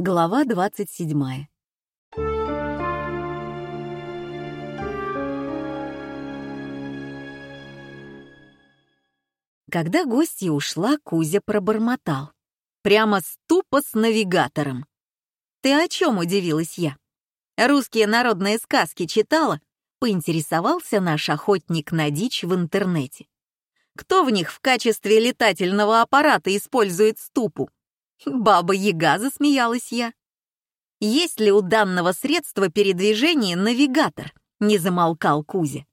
Глава 27. Когда гостья ушла, Кузя пробормотал. Прямо ступо с навигатором. «Ты о чем?» — удивилась я. «Русские народные сказки читала?» — поинтересовался наш охотник на дичь в интернете. «Кто в них в качестве летательного аппарата использует ступу?» «Баба-яга», — засмеялась я. «Есть ли у данного средства передвижения навигатор?» — не замолкал Кузя.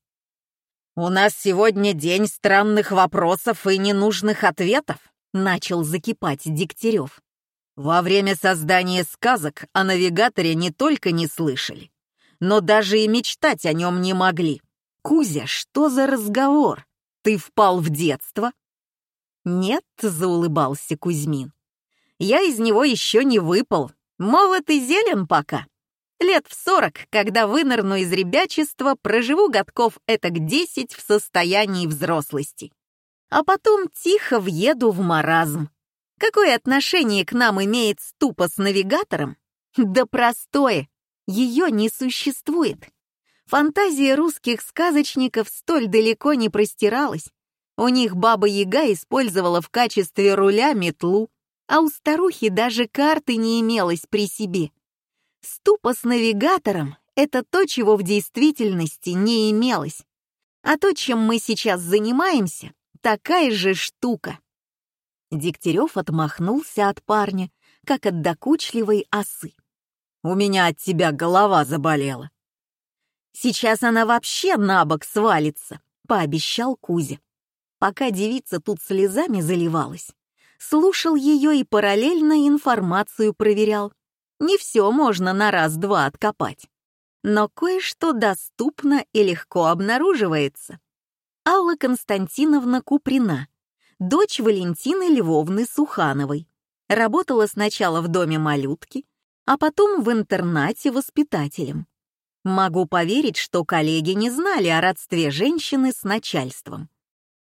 «У нас сегодня день странных вопросов и ненужных ответов», — начал закипать Дегтярев. «Во время создания сказок о навигаторе не только не слышали, но даже и мечтать о нем не могли. Кузя, что за разговор? Ты впал в детство?» «Нет», — заулыбался Кузьмин я из него еще не выпал. Молод и зелен пока. Лет в сорок, когда вынырну из ребячества, проживу годков этак десять в состоянии взрослости. А потом тихо въеду в маразм. Какое отношение к нам имеет ступа с навигатором? Да простое. Ее не существует. Фантазия русских сказочников столь далеко не простиралась. У них Баба-Яга использовала в качестве руля метлу, а у старухи даже карты не имелось при себе. Ступа с навигатором — это то, чего в действительности не имелось. А то, чем мы сейчас занимаемся, такая же штука. Дегтярев отмахнулся от парня, как от докучливой осы. «У меня от тебя голова заболела». «Сейчас она вообще на бок свалится», — пообещал Кузя. Пока девица тут слезами заливалась, слушал ее и параллельно информацию проверял. Не все можно на раз-два откопать. Но кое-что доступно и легко обнаруживается. Алла Константиновна Куприна, дочь Валентины Львовны Сухановой, работала сначала в доме малютки, а потом в интернате воспитателем. Могу поверить, что коллеги не знали о родстве женщины с начальством.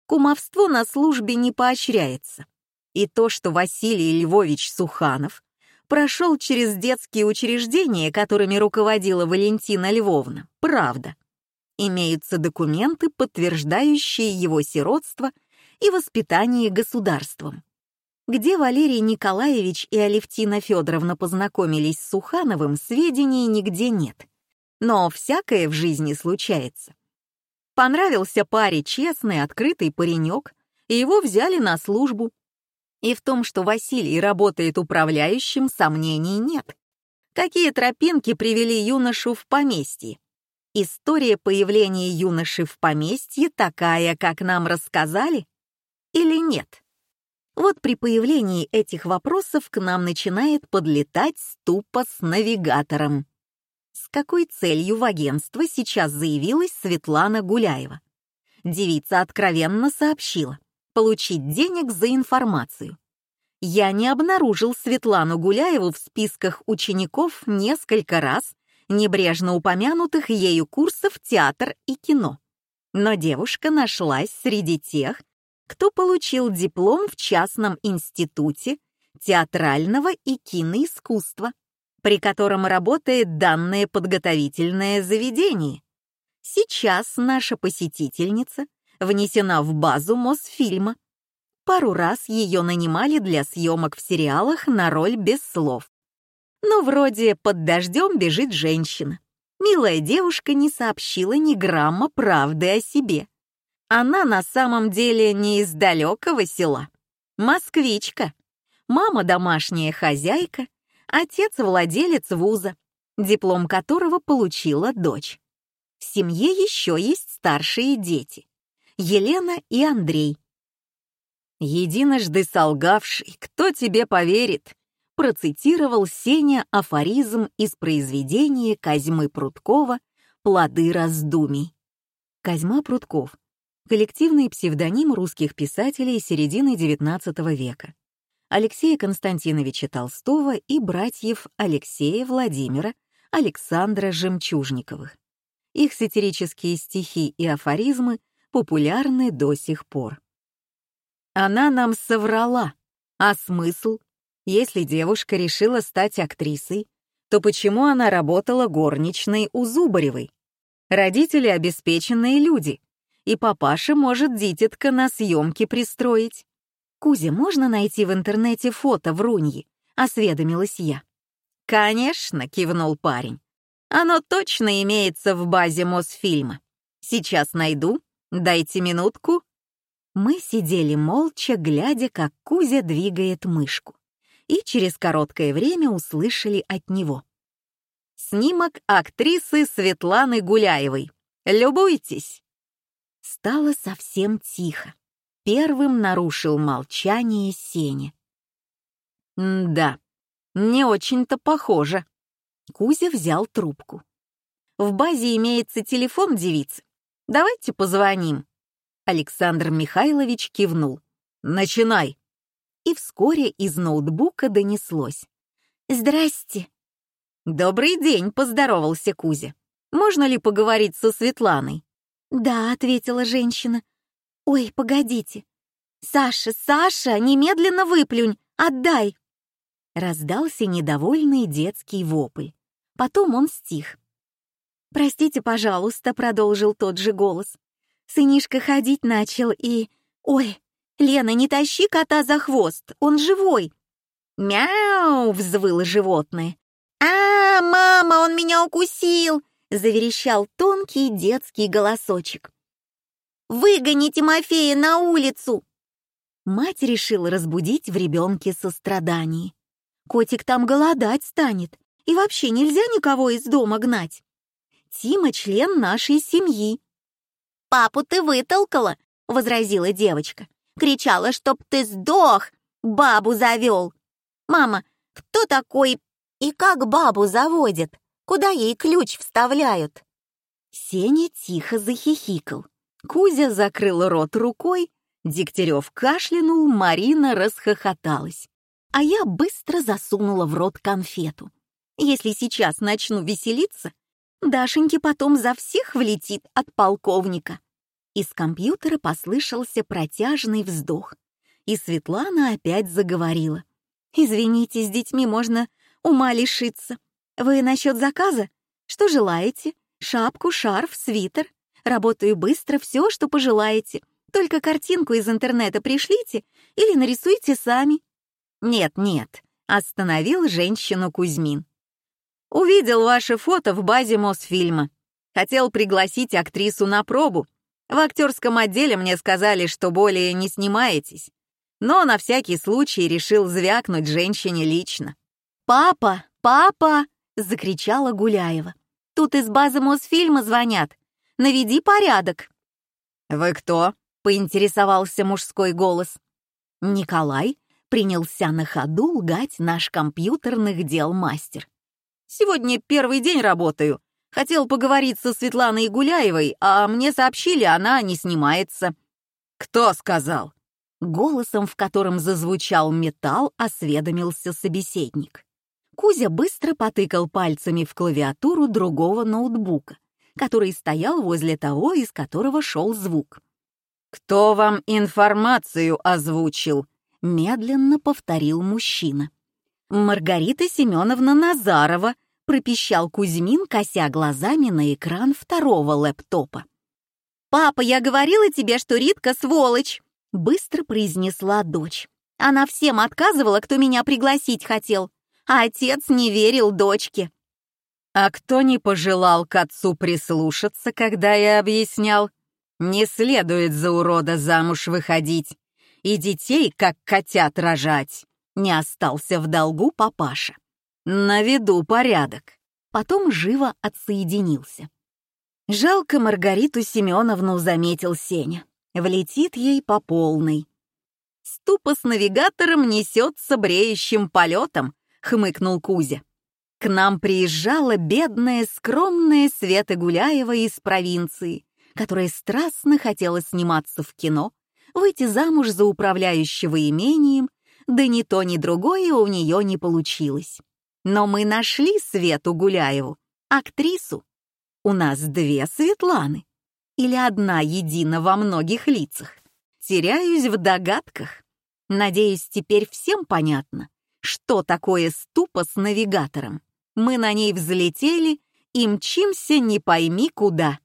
Кумовство на службе не поощряется. И то, что Василий Львович Суханов прошел через детские учреждения, которыми руководила Валентина Львовна, правда. Имеются документы, подтверждающие его сиротство и воспитание государством. Где Валерий Николаевич и Алевтина Федоровна познакомились с Сухановым, сведений нигде нет. Но всякое в жизни случается. Понравился паре честный, открытый паренек, и его взяли на службу, и в том, что Василий работает управляющим, сомнений нет. Какие тропинки привели юношу в поместье? История появления юноши в поместье такая, как нам рассказали? Или нет? Вот при появлении этих вопросов к нам начинает подлетать ступа с навигатором. С какой целью в агентство сейчас заявилась Светлана Гуляева? Девица откровенно сообщила получить денег за информацию. Я не обнаружил Светлану Гуляеву в списках учеников несколько раз, небрежно упомянутых ею курсов театр и кино. Но девушка нашлась среди тех, кто получил диплом в частном институте театрального и киноискусства, при котором работает данное подготовительное заведение. Сейчас наша посетительница внесена в базу Мосфильма. Пару раз ее нанимали для съемок в сериалах на роль без слов. Но вроде «Под дождем бежит женщина». Милая девушка не сообщила ни грамма правды о себе. Она на самом деле не из далекого села. Москвичка. Мама домашняя хозяйка, отец владелец вуза, диплом которого получила дочь. В семье еще есть старшие дети. Елена и Андрей. «Единожды солгавший, кто тебе поверит?» процитировал Сеня афоризм из произведения Козьмы Пруткова «Плоды раздумий». Козьма Прутков — коллективный псевдоним русских писателей середины XIX века. Алексея Константиновича Толстого и братьев Алексея Владимира, Александра Жемчужниковых. Их сатирические стихи и афоризмы популярны до сих пор. Она нам соврала, а смысл? Если девушка решила стать актрисой, то почему она работала горничной у Зубаревой? Родители обеспеченные люди, и папаша может дитятка на съемки пристроить. «Кузя, можно найти в интернете фото Вруньи?» — осведомилась я. «Конечно», — кивнул парень. «Оно точно имеется в базе Мосфильма. Сейчас найду. Дайте минутку». Мы сидели молча, глядя, как Кузя двигает мышку, и через короткое время услышали от него. Снимок актрисы Светланы Гуляевой. Любуйтесь. Стало совсем тихо. Первым нарушил молчание Сеня. «Да, не очень-то похоже». Кузя взял трубку. «В базе имеется телефон девицы. Давайте позвоним». Александр Михайлович кивнул. «Начинай». И вскоре из ноутбука донеслось. «Здрасте». «Добрый день», — поздоровался Кузя. «Можно ли поговорить со Светланой?» «Да», — ответила женщина. «Ой, погодите. Саша, Саша, немедленно выплюнь, отдай!» Раздался недовольный детский вопль. Потом он стих. «Простите, пожалуйста», — продолжил тот же голос. Сынишка ходить начал и... «Ой, Лена, не тащи кота за хвост, он живой!» «Мяу!» — взвыло животное. «А, мама, он меня укусил!» — заверещал тонкий детский голосочек. «Выгони Тимофея на улицу!» Мать решила разбудить в ребенке сострадание. Котик там голодать станет, и вообще нельзя никого из дома гнать. Тима — член нашей семьи. «Папу ты вытолкала», — возразила девочка. Кричала, чтоб ты сдох, бабу завел. «Мама, кто такой и как бабу заводят? Куда ей ключ вставляют?» Сеня тихо захихикал. Кузя закрыл рот рукой, Дегтярев кашлянул, Марина расхохоталась. А я быстро засунула в рот конфету. Если сейчас начну веселиться, Дашеньке потом за всех влетит от полковника. Из компьютера послышался протяжный вздох, и Светлана опять заговорила. «Извините, с детьми можно ума лишиться. Вы насчет заказа? Что желаете? Шапку, шарф, свитер? Работаю быстро, все, что пожелаете. Только картинку из интернета пришлите или нарисуйте сами». «Нет, нет», — остановил женщину Кузьмин. «Увидел ваше фото в базе Мосфильма. Хотел пригласить актрису на пробу, в актерском отделе мне сказали, что более не снимаетесь. Но на всякий случай решил звякнуть женщине лично. «Папа! Папа!» — закричала Гуляева. «Тут из базы Мосфильма звонят. Наведи порядок!» «Вы кто?» — поинтересовался мужской голос. Николай принялся на ходу лгать наш компьютерных дел мастер. «Сегодня первый день работаю. Хотел поговорить со Светланой Гуляевой, а мне сообщили, она не снимается. Кто сказал? Голосом, в котором зазвучал металл, осведомился собеседник. Кузя быстро потыкал пальцами в клавиатуру другого ноутбука, который стоял возле того, из которого шел звук. «Кто вам информацию озвучил?» — медленно повторил мужчина. «Маргарита Семеновна Назарова», — пропищал Кузьмин, кося глазами на экран второго лэптопа. «Папа, я говорила тебе, что Ритка сволочь!» — быстро произнесла дочь. Она всем отказывала, кто меня пригласить хотел, а отец не верил дочке. «А кто не пожелал к отцу прислушаться, когда я объяснял? Не следует за урода замуж выходить и детей, как котят, рожать!» Не остался в долгу папаша. Наведу порядок. Потом живо отсоединился. Жалко Маргариту Семеновну, заметил Сеня. Влетит ей по полной. Ступа с навигатором несется бреющим полетом, хмыкнул Кузя. К нам приезжала бедная, скромная Света Гуляева из провинции, которая страстно хотела сниматься в кино, выйти замуж за управляющего имением, да ни то, ни другое у нее не получилось. Но мы нашли Свету Гуляеву, актрису. У нас две Светланы. Или одна едина во многих лицах. Теряюсь в догадках. Надеюсь, теперь всем понятно, что такое ступа с навигатором. Мы на ней взлетели и мчимся не пойми куда.